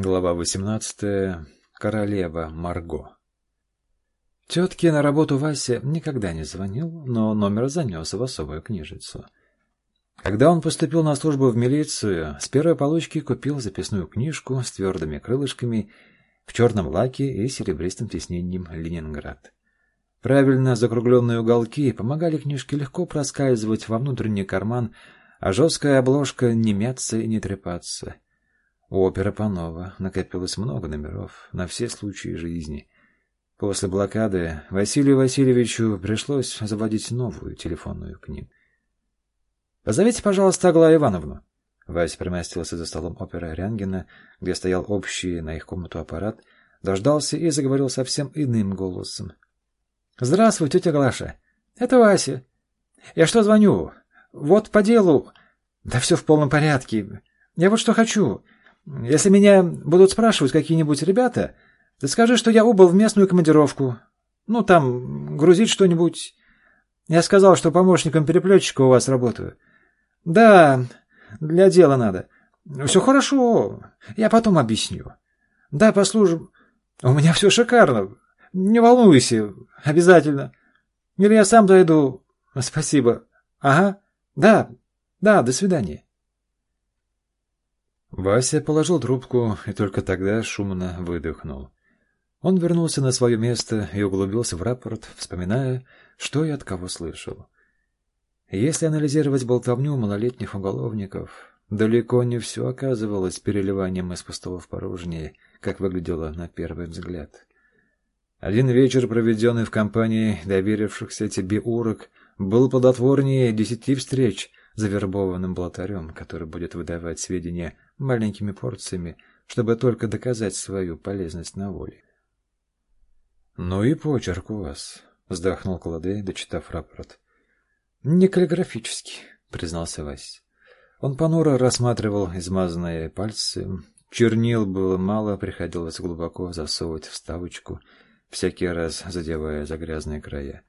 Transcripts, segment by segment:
Глава 18. Королева Марго. Тетке на работу Вася никогда не звонил, но номер занес в особую книжицу. Когда он поступил на службу в милицию, с первой получки купил записную книжку с твердыми крылышками в черном лаке и серебристым тиснением «Ленинград». Правильно закругленные уголки помогали книжке легко проскальзывать во внутренний карман, а жесткая обложка не мяться и не трепаться — у оперы Панова накопилось много номеров на все случаи жизни. После блокады Василию Васильевичу пришлось заводить новую телефонную книгу. «Позовите, пожалуйста, Аглаю Ивановну». Вася примостился за столом оперы Рянгина, где стоял общий на их комнату аппарат, дождался и заговорил совсем иным голосом. «Здравствуй, тетя Глаша. Это Вася. Я что звоню? Вот по делу. Да все в полном порядке. Я вот что хочу. Если меня будут спрашивать какие-нибудь ребята, ты скажи, что я убыл в местную командировку. Ну, там, грузить что-нибудь. Я сказал, что помощником переплетчика у вас работаю. Да, для дела надо. Все хорошо, я потом объясню. Да, послужим. У меня все шикарно. Не волнуйся, обязательно. Или я сам дойду. Спасибо. Ага, да, да, до свидания. Вася положил трубку и только тогда шумно выдохнул. Он вернулся на свое место и углубился в рапорт, вспоминая, что и от кого слышал. Если анализировать болтовню малолетних уголовников, далеко не все оказывалось переливанием из пустого в порожнее, как выглядело на первый взгляд. Один вечер, проведенный в компании доверившихся тебе урок, был плодотворнее десяти встреч завербованным блатарем, который будет выдавать сведения маленькими порциями, чтобы только доказать свою полезность на воле. «Ну и почерк у вас», — вздохнул Кладей, дочитав рапорт. «Не каллиграфический», — признался Вась. Он понуро рассматривал измазанные пальцы. Чернил было мало, приходилось глубоко засовывать вставочку, всякий раз задевая за грязные края.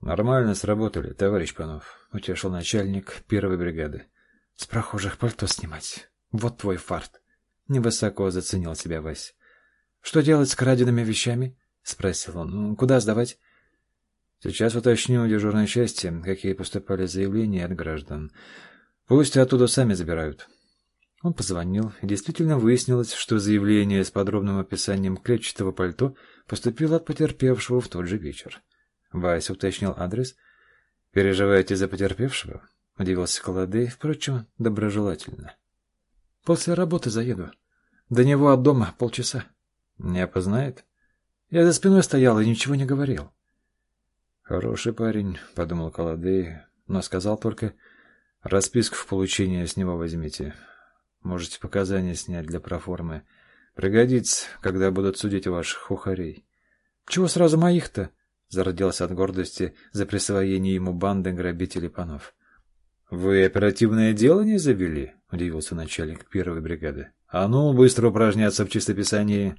«Нормально сработали, товарищ Панов», — утешил начальник первой бригады. «С прохожих пальто снимать. Вот твой фарт». Невысоко заценил себя Вась. «Что делать с краденными вещами?» — спросил он. «Ну, «Куда сдавать?» «Сейчас уточню у дежурной части, какие поступали заявления от граждан. Пусть оттуда сами забирают». Он позвонил, и действительно выяснилось, что заявление с подробным описанием клетчатого пальто поступило от потерпевшего в тот же вечер. Вася уточнил адрес. «Переживаете за потерпевшего?» — удивился Колодей, впрочем, доброжелательно. «После работы заеду. До него от дома полчаса». «Не опознает?» «Я за спиной стоял и ничего не говорил». «Хороший парень», — подумал Колодей, но сказал только, «расписку в получение с него возьмите. Можете показания снять для проформы. Пригодится, когда будут судить ваших хухарей». «Чего сразу моих-то?» Зародился от гордости за присвоение ему банды грабителей панов. «Вы оперативное дело не завели?» — удивился начальник первой бригады. «А ну, быстро упражняться в чистописании!»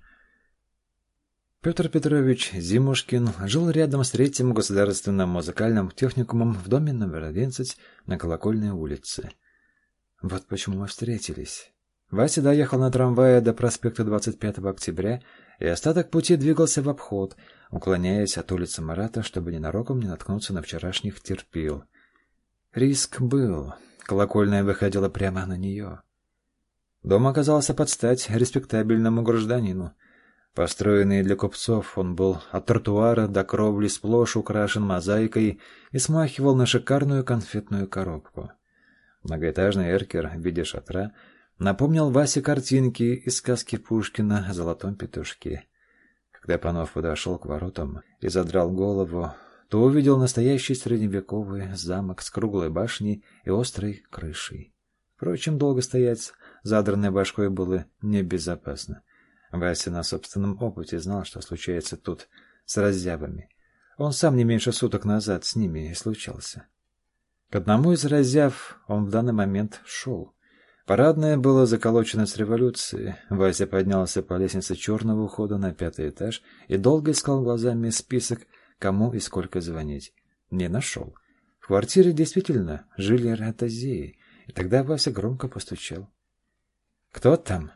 Петр Петрович Зимушкин жил рядом с третьим государственным музыкальным техникумом в доме номер 11 на Колокольной улице. Вот почему мы встретились. Вася доехал на трамвае до проспекта 25 октября и остаток пути двигался в обход, уклоняясь от улицы Марата, чтобы ненароком не наткнуться на вчерашних терпил. Риск был. Колокольная выходила прямо на нее. Дом оказался под стать респектабельному гражданину. Построенный для купцов, он был от тротуара до кровли сплошь украшен мозаикой и смахивал на шикарную конфетную коробку. Многоэтажный эркер в виде шатра — Напомнил Васе картинки из сказки Пушкина о золотом петушке. Когда Панов подошел к воротам и задрал голову, то увидел настоящий средневековый замок с круглой башней и острой крышей. Впрочем, долго стоять задранной башкой было небезопасно. Вася на собственном опыте знал, что случается тут с раззявами. Он сам не меньше суток назад с ними и случался. К одному из раззяв он в данный момент шел — Парадное было заколочено с революции. Вася поднялся по лестнице черного ухода на пятый этаж и долго искал глазами список, кому и сколько звонить. Не нашел. В квартире действительно жили ротозеи, и тогда Вася громко постучал. «Кто там?»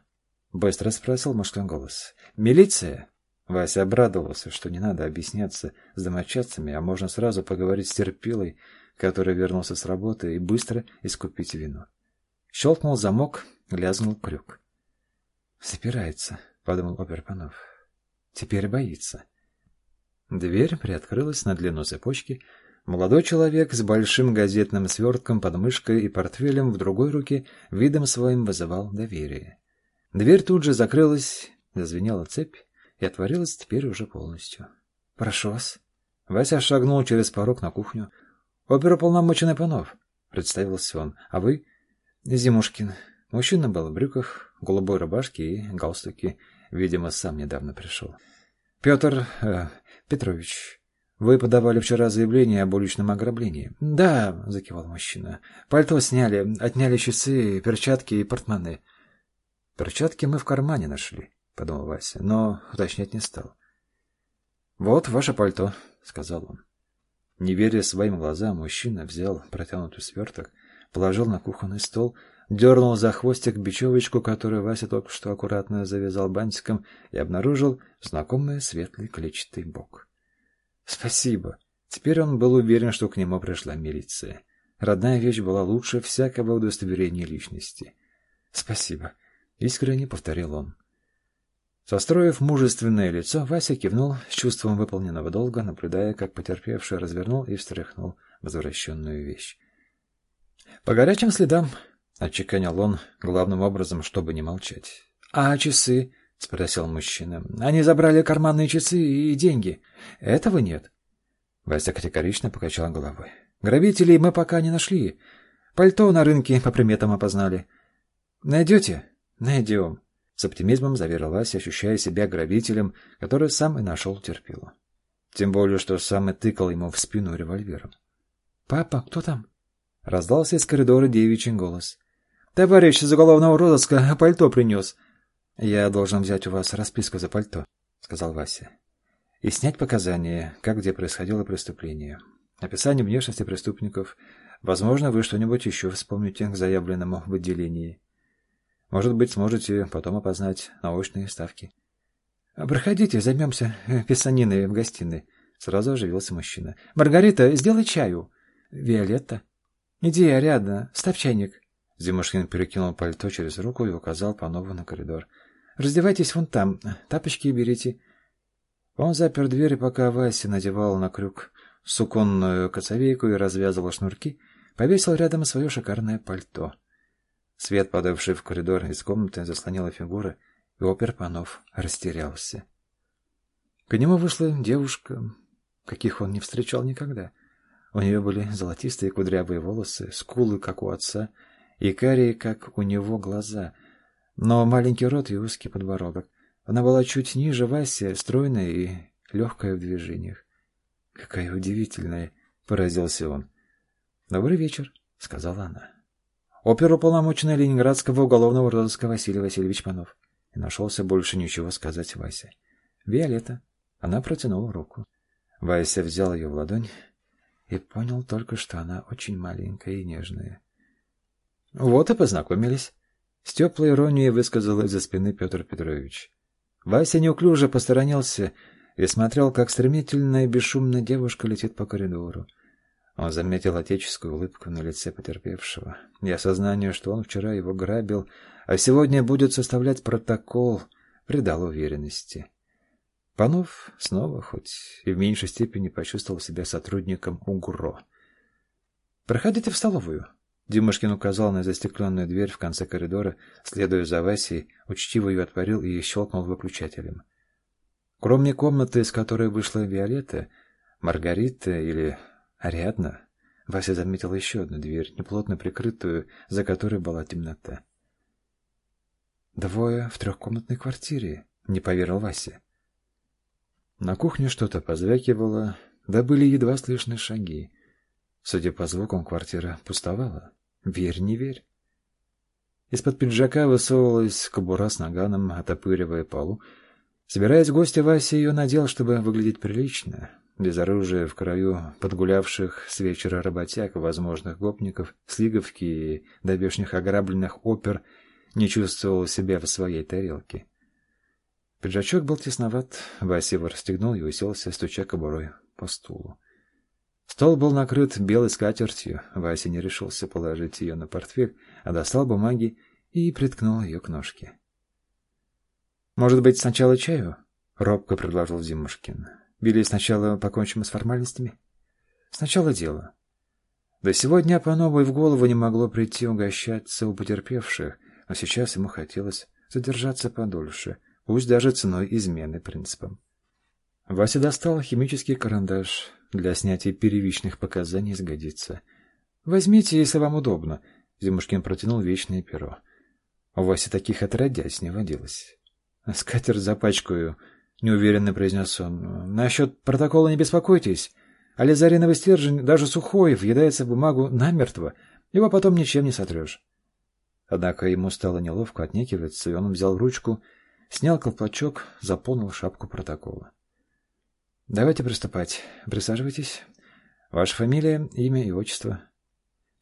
Быстро спросил мужской голос. «Милиция?» Вася обрадовался, что не надо объясняться с домочадцами, а можно сразу поговорить с терпилой, который вернулся с работы, и быстро искупить вину. Щелкнул замок, лязнул крюк. «Запирается», — подумал Оперпанов. «Теперь боится». Дверь приоткрылась на длину цепочки. Молодой человек с большим газетным свертком под мышкой и портфелем в другой руке видом своим вызывал доверие. Дверь тут же закрылась, зазвенела цепь и отворилась теперь уже полностью. «Прошу вас». Вася шагнул через порог на кухню. «Оперуполномоченный Панов», — представился он. «А вы?» «Зимушкин». Мужчина был в брюках, голубой рубашке и галстуке. Видимо, сам недавно пришел. «Петр э, Петрович, вы подавали вчера заявление об уличном ограблении?» «Да», — закивал мужчина. «Пальто сняли, отняли часы, перчатки и портмоне». «Перчатки мы в кармане нашли», — подумал Вася, но уточнять не стал. «Вот ваше пальто», — сказал он. Не веря своим глазам, мужчина взял протянутый сверток, положил на кухонный стол, дернул за хвостик бечевочку, которую Вася только что аккуратно завязал бантиком, и обнаружил знакомый светлый клетчатый бок. «Спасибо». Теперь он был уверен, что к нему пришла милиция. Родная вещь была лучше всякого удостоверения личности. «Спасибо», — искренне повторил он. Состроив мужественное лицо, Вася кивнул с чувством выполненного долга, наблюдая, как потерпевший развернул и встряхнул возвращенную вещь. «По горячим следам», — отчеканил он, главным образом, чтобы не молчать. «А часы?» — спросил мужчина. «Они забрали карманные часы и деньги. Этого нет». Вася категорично покачал головой. «Грабителей мы пока не нашли. Пальто на рынке по приметам опознали. Найдете?» «Найдем». С оптимизмом заверил Вася, ощущая себя грабителем, который сам и нашел терпилу. Тем более, что сам и тыкал ему в спину револьвером. «Папа, кто там?» Раздался из коридора девичий голос. «Товарищ из уголовного розыска пальто принес». «Я должен взять у вас расписку за пальто», — сказал Вася. «И снять показания, как где происходило преступление. Описание внешности преступников. Возможно, вы что-нибудь еще вспомните к заявленному в отделении. Может быть, сможете потом опознать научные ставки. — Проходите, займемся э, писаниной в гостиной. Сразу оживился мужчина. — Маргарита, сделай чаю. — Виолетта. — Иди, Ариадна, ставь чайник. Зимушкин перекинул пальто через руку и указал по нову на коридор. — Раздевайтесь вон там, тапочки берите. Он запер дверь, пока Вася надевал на крюк суконную коцовейку и развязывал шнурки, повесил рядом свое шикарное пальто. Свет, падавший в коридор из комнаты, заслонила фигуры, и опер Панов растерялся. К нему вышла девушка, каких он не встречал никогда. У нее были золотистые кудрявые волосы, скулы, как у отца, и карие, как у него, глаза, но маленький рот и узкий подбородок. Она была чуть ниже Васи, стройная и легкая в движениях. «Какая удивительная!» — поразился он. «Добрый вечер», — сказала она. Оперуполномоченный Ленинградского уголовного розыска Василий Васильевич Панов. И нашелся больше ничего сказать Васе. Виолетта. Она протянула руку. Вася взял ее в ладонь и понял только, что она очень маленькая и нежная. Вот и познакомились. С теплой иронией высказал из-за спины Петр Петрович. Вася неуклюже посторонился и смотрел, как стремительная и бесшумная девушка летит по коридору. Он заметил отеческую улыбку на лице потерпевшего и осознание, что он вчера его грабил, а сегодня будет составлять протокол, придал уверенности. Панов снова, хоть и в меньшей степени, почувствовал себя сотрудником УГРО. «Проходите в столовую», — Димушкин указал на застекленную дверь в конце коридора, следуя за Васей, учтиво ее отворил и щелкнул выключателем. Кроме комнаты, из которой вышла Виолетта, Маргарита или Ариадна. Вася заметила еще одну дверь, неплотно прикрытую, за которой была темнота. «Двое в трехкомнатной квартире», — не поверил Вася. На кухне что-то позвякивало, да были едва слышны шаги. Судя по звукам, квартира пустовала. Верь, не верь. Из-под пиджака высовывалась кобура с наганом, отопыривая полу. Собираясь в гости, Вася ее надел, чтобы выглядеть прилично без оружия в краю подгулявших с вечера работяг, возможных гопников, слиговки и добешних ограбленных опер, не чувствовал себя в своей тарелке. Пиджачок был тесноват, Вася его расстегнул и уселся, стуча кобурой по стулу. Стол был накрыт белой скатертью, Вася не решился положить ее на портфель, а достал бумаги и приткнул ее к ножке. «Может быть, сначала чаю?» — робко предложил Зимушкин. «Или сначала покончим с формальностями?» «Сначала дело». До сегодня по новой в голову не могло прийти угощаться у потерпевших, но сейчас ему хотелось задержаться подольше — пусть даже ценой измены принципам. Вася достал химический карандаш. Для снятия первичных показаний сгодится. «Возьмите, если вам удобно», — Зимушкин протянул вечное перо. У Васи таких отродясь не водилось. «Скатерть запачкаю», — неуверенно произнес он. «Насчет протокола не беспокойтесь. Ализариновый стержень, даже сухой, въедается в бумагу намертво. Его потом ничем не сотрешь». Однако ему стало неловко отнекиваться, и он взял ручку Снял колпачок, заполнил шапку протокола. Давайте приступать. Присаживайтесь. Ваша фамилия, имя и отчество.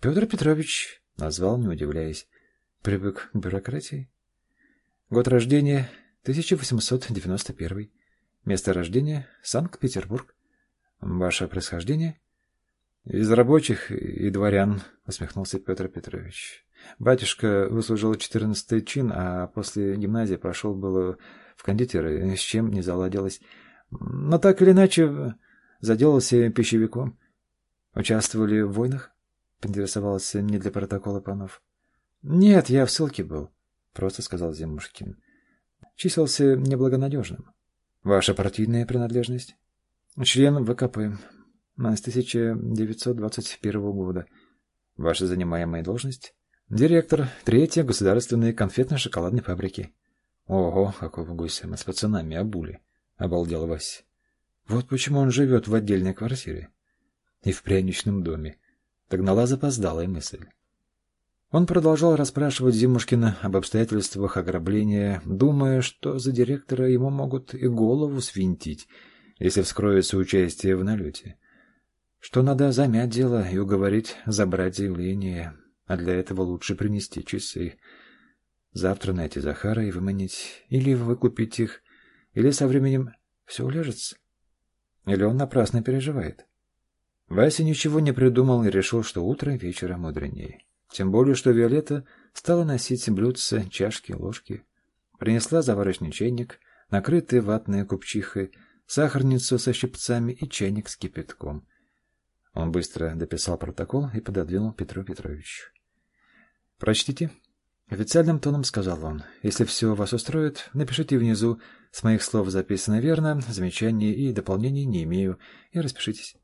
Петр Петрович, назвал, не удивляясь. Привык к бюрократии. Год рождения 1891. Место рождения Санкт-Петербург. Ваше происхождение? Из рабочих и дворян, усмехнулся Петр Петрович. Батюшка выслужил четырнадцатый чин, а после гимназии пошел было в кондитеры, с чем не заладилось. Но так или иначе заделался пищевиком. Участвовали в войнах? Поинтересовался не для протокола панов. Нет, я в ссылке был, просто сказал Зимушкин. Числился неблагонадежным. Ваша партийная принадлежность? Член ВКП. С 1921 года. Ваша занимаемая должность? Директор третьей государственной конфетно-шоколадной фабрики. Ого, какого гуся мы с пацанами обули, обалдел Вась. Вот почему он живет в отдельной квартире. И в пряничном доме. Догнала запоздалая мысль. Он продолжал расспрашивать Зимушкина об обстоятельствах ограбления, думая, что за директора ему могут и голову свинтить, если вскроется участие в налете. Что надо замять дело и уговорить забрать заявление, а для этого лучше принести часы. Завтра найти Захара и выманить, или выкупить их, или со временем все уляжется. Или он напрасно переживает. Вася ничего не придумал и решил, что утро вечера мудренее. Тем более, что Виолетта стала носить блюдца, чашки, ложки. Принесла заварочный чайник, накрытый ватной купчихой, сахарницу со щипцами и чайник с кипятком. Он быстро дописал протокол и пододвинул Петру Петровичу. «Прочтите». Официальным тоном сказал он. «Если все вас устроит, напишите внизу. С моих слов записано верно, замечаний и дополнений не имею. И распишитесь».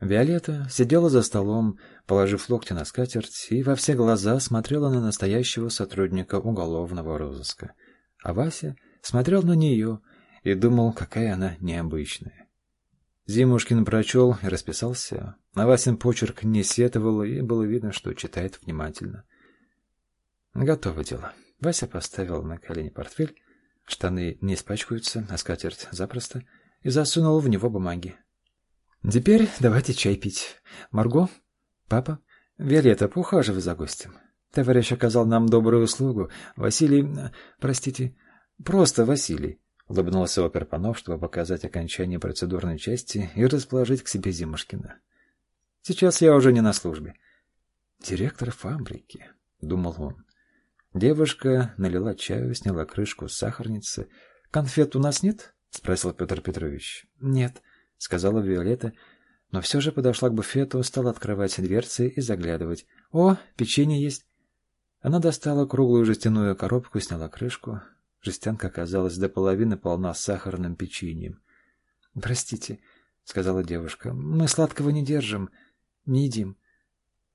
Виолетта сидела за столом, положив локти на скатерть, и во все глаза смотрела на настоящего сотрудника уголовного розыска. А Вася смотрел на нее и думал, какая она необычная. Зимушкин прочел и расписался. На Васин почерк не сетовал, и было видно, что читает внимательно. — Готово дело. Вася поставил на колени портфель, штаны не испачкаются, а скатерть запросто, и засунул в него бумаги. Теперь давайте чай пить. Марго, папа, Виолетта, поухаживай за гостем. Товарищ оказал нам добрую услугу. Василий, простите, просто Василий. Улыбнулся опер Панов, чтобы показать окончание процедурной части и расположить к себе Зимушкина. Сейчас я уже не на службе. Директор фабрики, думал он. Девушка налила чаю, сняла крышку с сахарницы. «Конфет у нас нет?» — спросил Петр Петрович. «Нет», — сказала Виолетта, но все же подошла к буфету, стала открывать дверцы и заглядывать. «О, печенье есть!» Она достала круглую жестяную коробку, сняла крышку. Жестянка оказалась до половины полна сахарным печеньем. «Простите», — сказала девушка, — «мы сладкого не держим, не едим».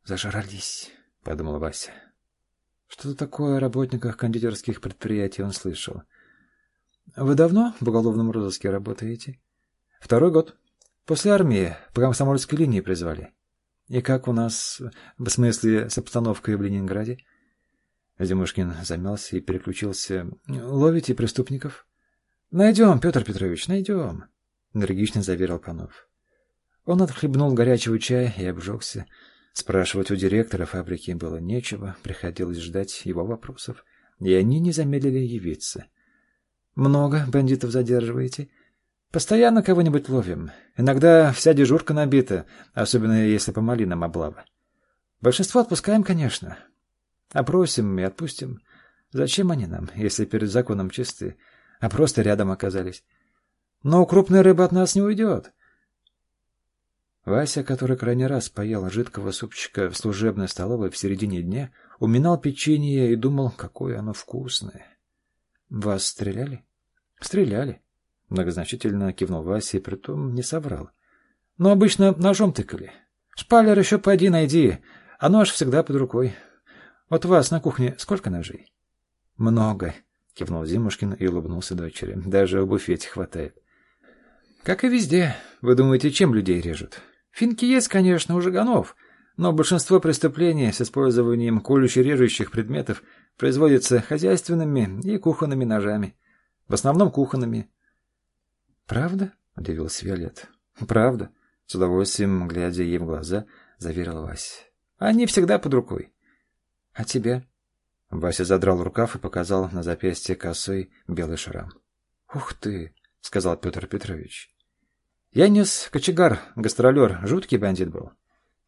«Зажрались», — подумала Вася. Что-то такое о работниках кондитерских предприятий он слышал. Вы давно в уголовном розыске работаете? Второй год. После армии по комсомольской линии призвали. И как у нас, в смысле, с обстановкой в Ленинграде? Зимушкин замялся и переключился. Ловите преступников? Найдем, Петр Петрович, найдем, энергично заверил Панов. Он отхлебнул горячего чая и обжегся. Спрашивать у директора фабрики было нечего, приходилось ждать его вопросов. и они не замедлили явиться. «Много бандитов задерживаете?» «Постоянно кого-нибудь ловим. Иногда вся дежурка набита, особенно если по малинам облава. Большинство отпускаем, конечно. Опросим и отпустим. Зачем они нам, если перед законом чисты, а просто рядом оказались? Но крупная рыба от нас не уйдет». Вася, который крайний раз поел жидкого супчика в служебной столовой в середине дня, уминал печенье и думал, какое оно вкусное. «Вас стреляли?» «Стреляли», — многозначительно кивнул Вася и притом не соврал. «Но обычно ножом тыкали. Шпалер еще поди найди, а нож всегда под рукой. Вот вас на кухне сколько ножей?» «Много», — кивнул Зимушкин и улыбнулся дочери. «Даже в буфете хватает». «Как и везде. Вы думаете, чем людей режут?» Финки есть, конечно, у жиганов, но большинство преступлений с использованием колюще-режущих предметов производится хозяйственными и кухонными ножами. В основном кухонными. «Правда?» — удивился Виолет. «Правда?» — с удовольствием, глядя ей в глаза, заверил Вася. «Они всегда под рукой». «А тебя?» Вася задрал рукав и показал на запястье косой белый шрам. «Ух ты!» — сказал Петр Петрович. Янис Кочегар, гастролер, жуткий бандит был.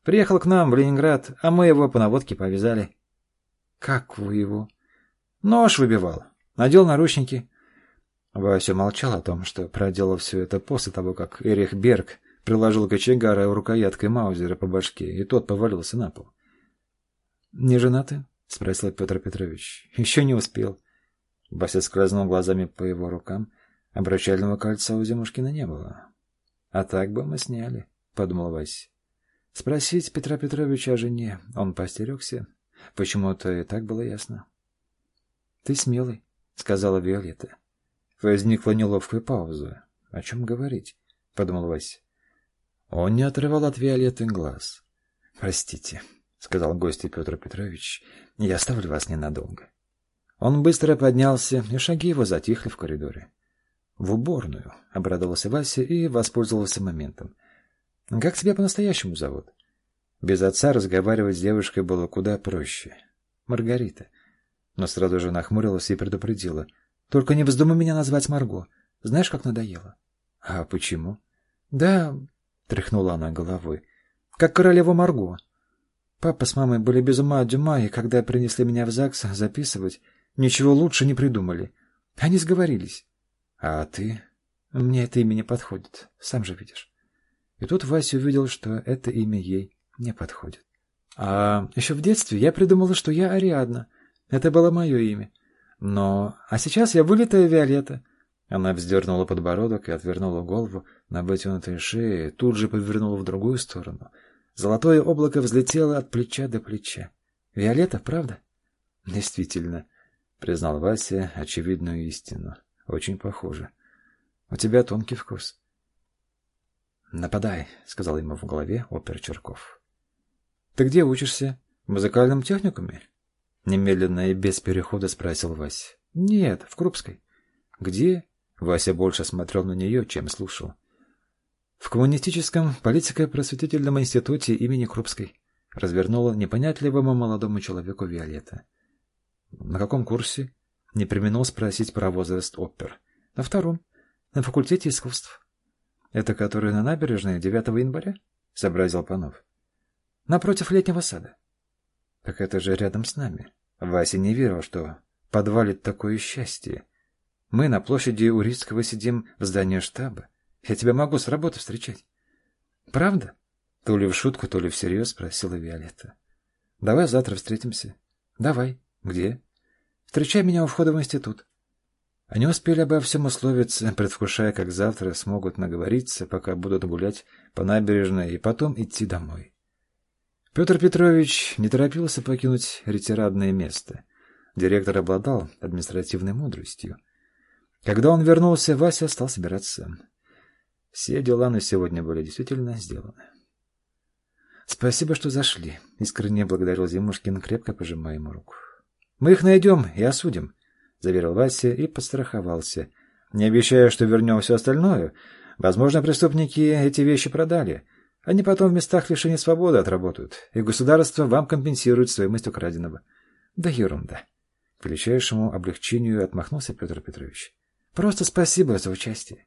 Приехал к нам в Ленинград, а мы его по наводке повязали. — Как вы его? — Нож выбивал. Надел наручники. Вася молчал о том, что проделал все это после того, как Эрих Берг приложил кочегара рукояткой Маузера по башке, и тот повалился на пол. — Не женаты? — спросил Петр Петрович. — Еще не успел. Вася скользнул глазами по его рукам. Обручального кольца у Зимушкина не было. А так бы мы сняли, — подумал Вася. Спросить Петра Петровича о жене он постерегся. Почему-то и так было ясно. — Ты смелый, — сказала Виолетта. Возникла неловкая пауза. — О чем говорить? — подумал Вася. Он не отрывал от Виолетты глаз. — Простите, — сказал гость Петр Петрович, — я оставлю вас ненадолго. Он быстро поднялся, и шаги его затихли в коридоре. В уборную, — обрадовался Вася и воспользовался моментом. — Как тебя по-настоящему зовут? Без отца разговаривать с девушкой было куда проще. Маргарита. Но сразу же нахмурилась и предупредила. — Только не вздумай меня назвать Марго. Знаешь, как надоело? — А почему? — Да, — тряхнула она головой, — как королева Марго. Папа с мамой были без ума от дюма, и когда принесли меня в ЗАГС записывать, ничего лучше не придумали. Они сговорились. А ты? Мне это имя не подходит, сам же видишь. И тут Вася увидел, что это имя ей не подходит. А еще в детстве я придумала, что я Ариадна. Это было мое имя. Но... А сейчас я вылитая Виолетта. Она вздернула подбородок и отвернула голову на вытянутой шее, тут же повернула в другую сторону. Золотое облако взлетело от плеча до плеча. «Виолетта, правда?» «Действительно», — признал Вася очевидную истину. Очень похоже. У тебя тонкий вкус. Нападай, сказал ему в голове опер Черков. Ты где учишься? В музыкальном техникуме? Немедленно и без перехода спросил Вася. Нет, в Крупской. Где? Вася больше смотрел на нее, чем слушал. В коммунистическом политико-просветительном институте имени Крупской развернула непонятливому молодому человеку Виолетта. На каком курсе? Не применил спросить про возраст опер. На втором. На факультете искусств. Это который на набережной 9 января? Сообразил Панов. Напротив летнего сада. Так это же рядом с нами. Вася не верил, что подвалит такое счастье. Мы на площади Урицкого сидим в здании штаба. Я тебя могу с работы встречать. Правда? То ли в шутку, то ли всерьез спросила Виолетта. Давай завтра встретимся. Давай. Где? Встречай меня у входа в институт. Они успели обо всем условиться, предвкушая, как завтра смогут наговориться, пока будут гулять по набережной и потом идти домой. Петр Петрович не торопился покинуть ретирадное место. Директор обладал административной мудростью. Когда он вернулся, Вася стал собираться. Все дела на сегодня были действительно сделаны. «Спасибо, что зашли», — искренне благодарил Зимушкин, крепко пожимая ему руку. Мы их найдем и осудим, — заверил Вася и подстраховался. Не обещаю, что вернем все остальное. Возможно, преступники эти вещи продали. Они потом в местах лишения свободы отработают, и государство вам компенсирует стоимость украденного. Да ерунда. К величайшему облегчению отмахнулся Петр Петрович. «Просто спасибо за участие».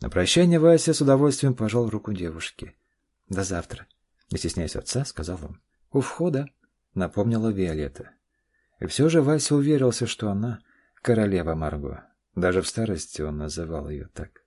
На прощание Вася с удовольствием пожал руку девушки. «До завтра», — не стесняясь отца, сказал он. «У входа», — напомнила Виолетта. И все же Вася уверился, что она королева Марго. Даже в старости он называл ее так.